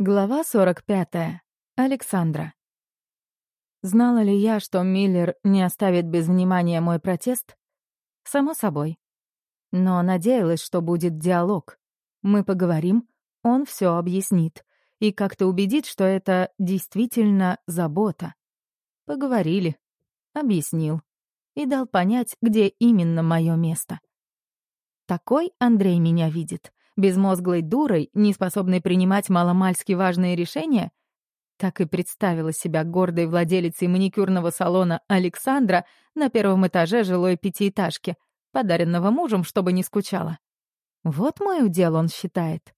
Глава 45. Александра. Знала ли я, что Миллер не оставит без внимания мой протест? Само собой. Но надеялась, что будет диалог. Мы поговорим, он все объяснит и как-то убедит, что это действительно забота. Поговорили, объяснил и дал понять, где именно мое место. Такой Андрей меня видит безмозглой дурой, не способной принимать маломальски важные решения, так и представила себя гордой владелицей маникюрного салона Александра на первом этаже жилой пятиэтажки, подаренного мужем, чтобы не скучала. Вот мой удел он считает.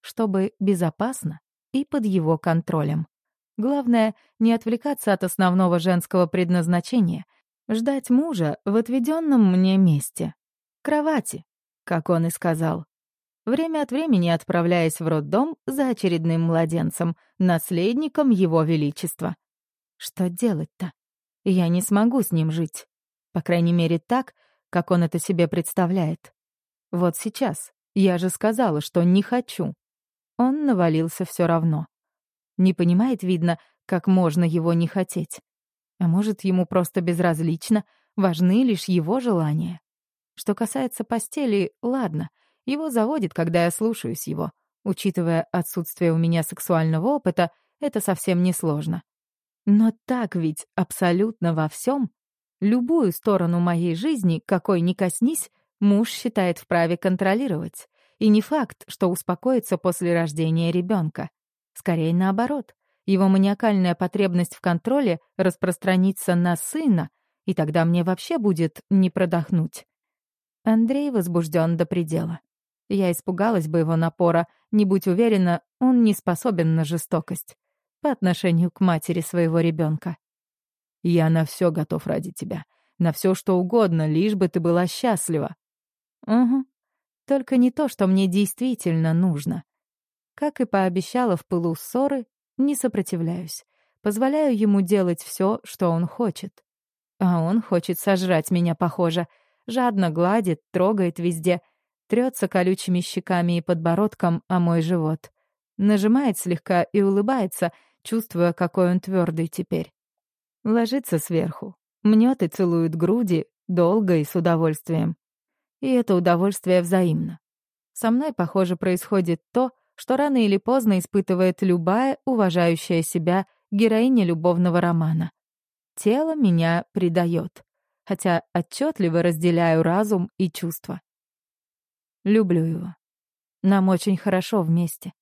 Чтобы безопасно и под его контролем. Главное, не отвлекаться от основного женского предназначения, ждать мужа в отведенном мне месте. Кровати, как он и сказал время от времени отправляясь в роддом за очередным младенцем, наследником его величества. Что делать-то? Я не смогу с ним жить. По крайней мере, так, как он это себе представляет. Вот сейчас. Я же сказала, что не хочу. Он навалился все равно. Не понимает, видно, как можно его не хотеть. А может, ему просто безразлично, важны лишь его желания. Что касается постели, ладно — его заводит, когда я слушаюсь его. Учитывая отсутствие у меня сексуального опыта, это совсем не сложно. Но так ведь абсолютно во всем. Любую сторону моей жизни, какой ни коснись, муж считает вправе контролировать. И не факт, что успокоится после рождения ребенка. Скорее наоборот. Его маниакальная потребность в контроле распространится на сына, и тогда мне вообще будет не продохнуть. Андрей возбужден до предела. Я испугалась бы его напора, не будь уверена, он не способен на жестокость по отношению к матери своего ребенка. «Я на все готов ради тебя, на все что угодно, лишь бы ты была счастлива». «Угу. Только не то, что мне действительно нужно. Как и пообещала в пылу ссоры, не сопротивляюсь. Позволяю ему делать все, что он хочет. А он хочет сожрать меня, похоже. Жадно гладит, трогает везде — трется колючими щеками и подбородком о мой живот. Нажимает слегка и улыбается, чувствуя, какой он твердый теперь. Ложится сверху, мнет и целует груди, долго и с удовольствием. И это удовольствие взаимно. Со мной, похоже, происходит то, что рано или поздно испытывает любая уважающая себя героиня любовного романа. Тело меня предает, хотя отчетливо разделяю разум и чувства. Люблю его. Нам очень хорошо вместе.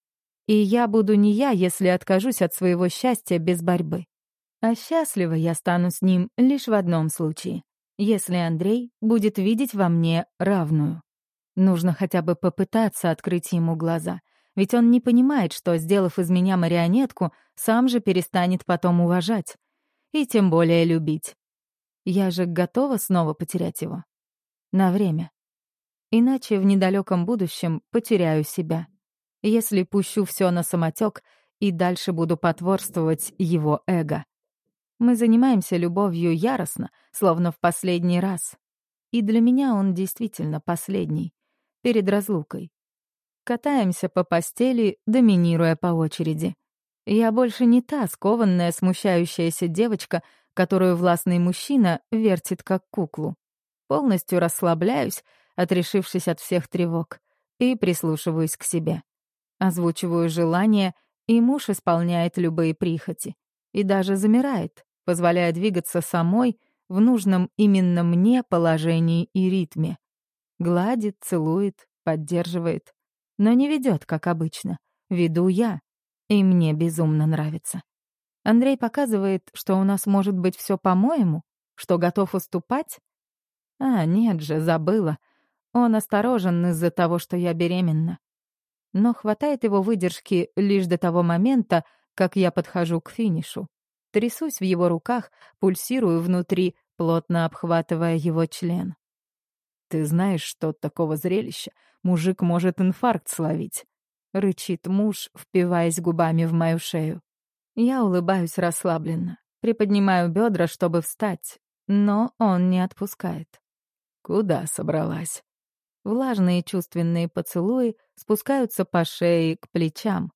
И я буду не я, если откажусь от своего счастья без борьбы. А счастлива я стану с ним лишь в одном случае. Если Андрей будет видеть во мне равную. Нужно хотя бы попытаться открыть ему глаза. Ведь он не понимает, что, сделав из меня марионетку, сам же перестанет потом уважать. И тем более любить. Я же готова снова потерять его. На время. Иначе в недалеком будущем потеряю себя. Если пущу все на самотек и дальше буду потворствовать его эго. Мы занимаемся любовью яростно, словно в последний раз. И для меня он действительно последний. Перед разлукой. Катаемся по постели, доминируя по очереди. Я больше не та скованная, смущающаяся девочка, которую властный мужчина вертит как куклу. Полностью расслабляюсь, отрешившись от всех тревог, и прислушиваюсь к себе. Озвучиваю желания, и муж исполняет любые прихоти. И даже замирает, позволяя двигаться самой в нужном именно мне положении и ритме. Гладит, целует, поддерживает. Но не ведет, как обычно. Веду я. И мне безумно нравится. Андрей показывает, что у нас может быть все по-моему, что готов уступать. А, нет же, забыла. Он осторожен из-за того, что я беременна. Но хватает его выдержки лишь до того момента, как я подхожу к финишу. Трясусь в его руках, пульсирую внутри, плотно обхватывая его член. «Ты знаешь, что от такого зрелища мужик может инфаркт словить?» — рычит муж, впиваясь губами в мою шею. Я улыбаюсь расслабленно, приподнимаю бедра, чтобы встать, но он не отпускает. «Куда собралась?» Влажные чувственные поцелуи спускаются по шее к плечам.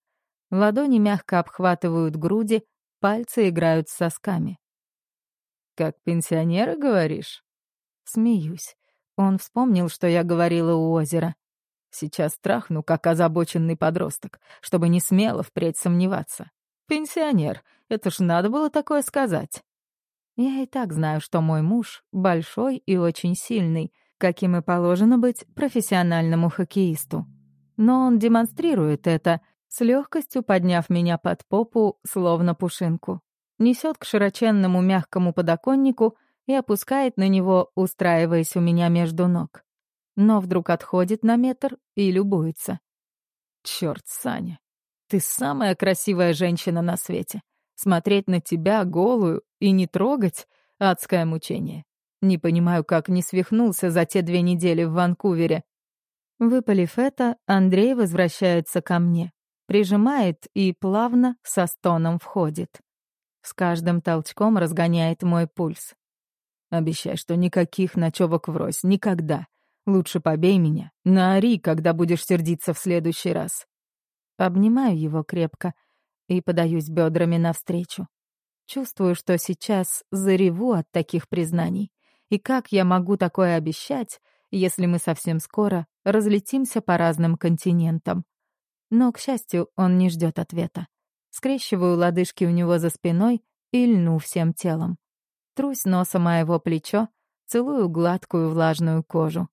Ладони мягко обхватывают груди, пальцы играют с сосками. «Как пенсионера, говоришь?» Смеюсь. Он вспомнил, что я говорила у озера. Сейчас страхну, как озабоченный подросток, чтобы не смело впредь сомневаться. Пенсионер, это ж надо было такое сказать. Я и так знаю, что мой муж большой и очень сильный, каким и положено быть профессиональному хоккеисту. Но он демонстрирует это, с легкостью подняв меня под попу, словно пушинку. Несет к широченному мягкому подоконнику и опускает на него, устраиваясь у меня между ног. Но вдруг отходит на метр и любуется. Черт, Саня, ты самая красивая женщина на свете. Смотреть на тебя голую и не трогать — адское мучение. Не понимаю, как не свихнулся за те две недели в Ванкувере. Выпалив это, Андрей возвращается ко мне, прижимает и плавно со стоном входит. С каждым толчком разгоняет мой пульс. Обещай, что никаких ночевок врозь, никогда. Лучше побей меня, наори, когда будешь сердиться в следующий раз. Обнимаю его крепко и подаюсь бедрами навстречу. Чувствую, что сейчас зареву от таких признаний. И как я могу такое обещать, если мы совсем скоро разлетимся по разным континентам? Но, к счастью, он не ждет ответа. Скрещиваю лодыжки у него за спиной и льну всем телом. Трусь носом моего плечо, целую гладкую влажную кожу.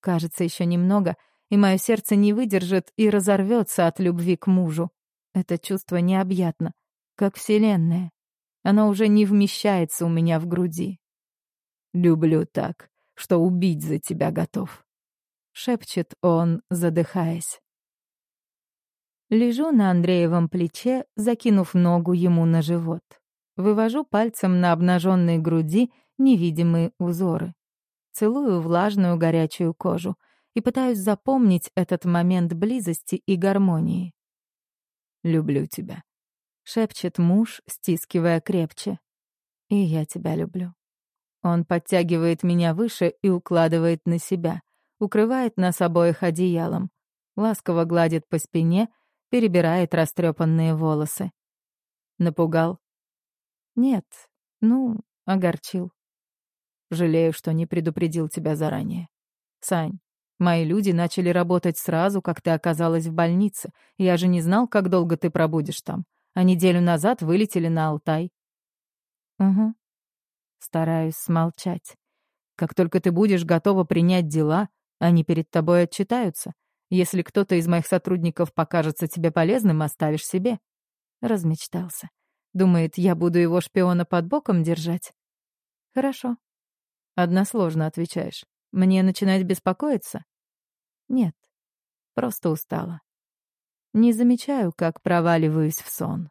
Кажется, еще немного, и мое сердце не выдержит и разорвется от любви к мужу. Это чувство необъятно, как вселенная. Оно уже не вмещается у меня в груди. «Люблю так, что убить за тебя готов», — шепчет он, задыхаясь. Лежу на Андреевом плече, закинув ногу ему на живот. Вывожу пальцем на обнаженной груди невидимые узоры. Целую влажную горячую кожу и пытаюсь запомнить этот момент близости и гармонии. «Люблю тебя», — шепчет муж, стискивая крепче. «И я тебя люблю». Он подтягивает меня выше и укладывает на себя, укрывает нас обоих одеялом, ласково гладит по спине, перебирает растрепанные волосы. Напугал? Нет, ну, огорчил. Жалею, что не предупредил тебя заранее. Сань, мои люди начали работать сразу, как ты оказалась в больнице. Я же не знал, как долго ты пробудешь там. А неделю назад вылетели на Алтай. Угу. Стараюсь смолчать. Как только ты будешь готова принять дела, они перед тобой отчитаются. Если кто-то из моих сотрудников покажется тебе полезным, оставишь себе. Размечтался. Думает, я буду его шпиона под боком держать? Хорошо. Односложно отвечаешь. Мне начинать беспокоиться? Нет. Просто устала. Не замечаю, как проваливаюсь в сон.